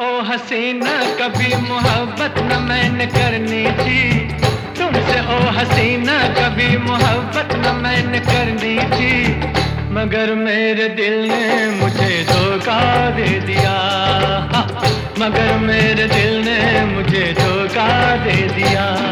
ओ हसीना, कभी मोहब्बत न मैंने करनी थी। तुमसे ओ हसीना, कभी मोहब्बत न मैंने करनी थी। मगर मेरे दिल ने मुझे धोखा दे दिया। मगर मेरे दिल ने मुझे धोखा दे दिया।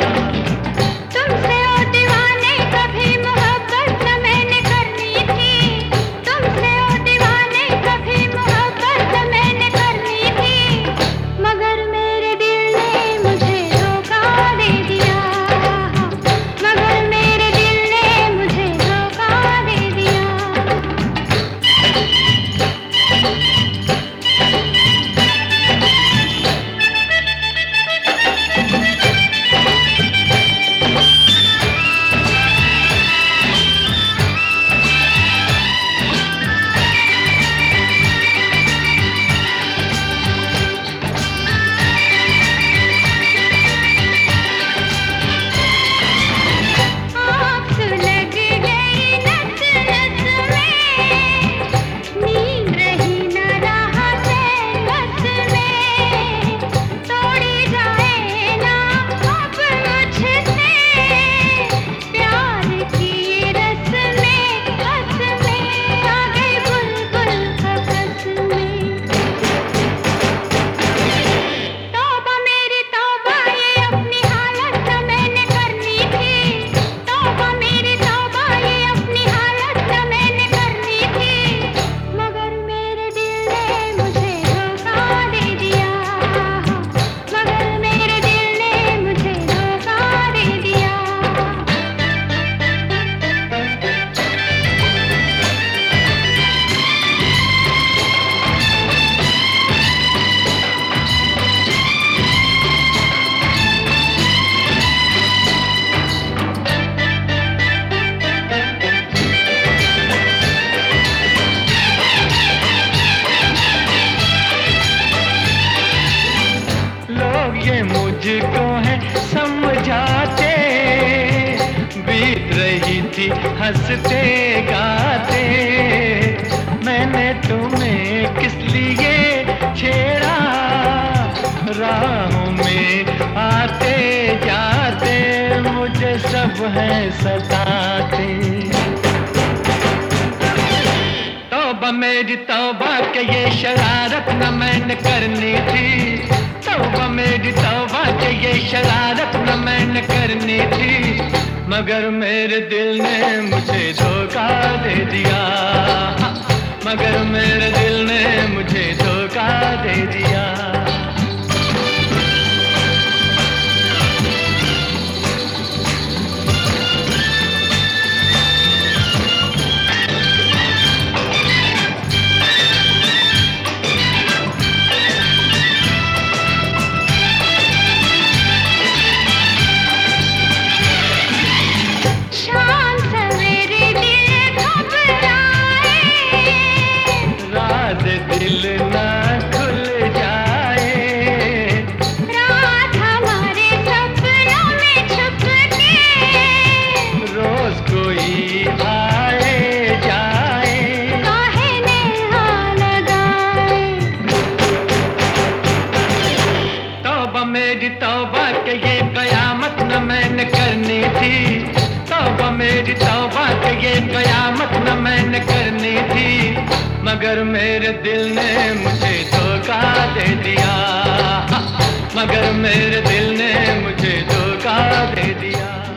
मुझको है समझाते। बीत रही थी हँसते गाते। मैंने तुम्हें किस लिए छेड़ा? राहों में आते जाते मुझे सब है सताते। तोबा मेरी तोबा के ये शरारत न मगर मेरे दिल ने मुझे धोखा दे दिया। तौबा के ये कयामत न मैंने करनी थी। तौबा मेरी तौबा के ये कयामत न मैंने करनी थी। मगर मेरे दिल ने मुझे धोखा दे दिया। मगर मेरे दिल ने मुझे धोखा दे दिया।